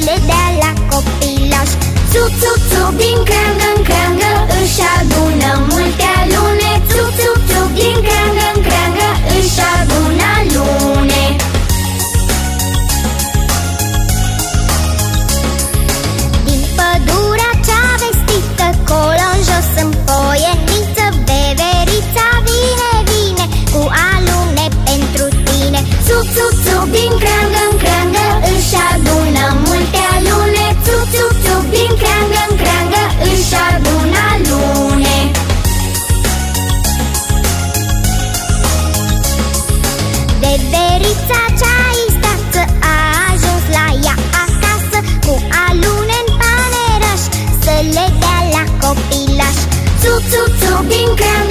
Să le dea la copilaș Țup, țup, țup, din creangă talking ground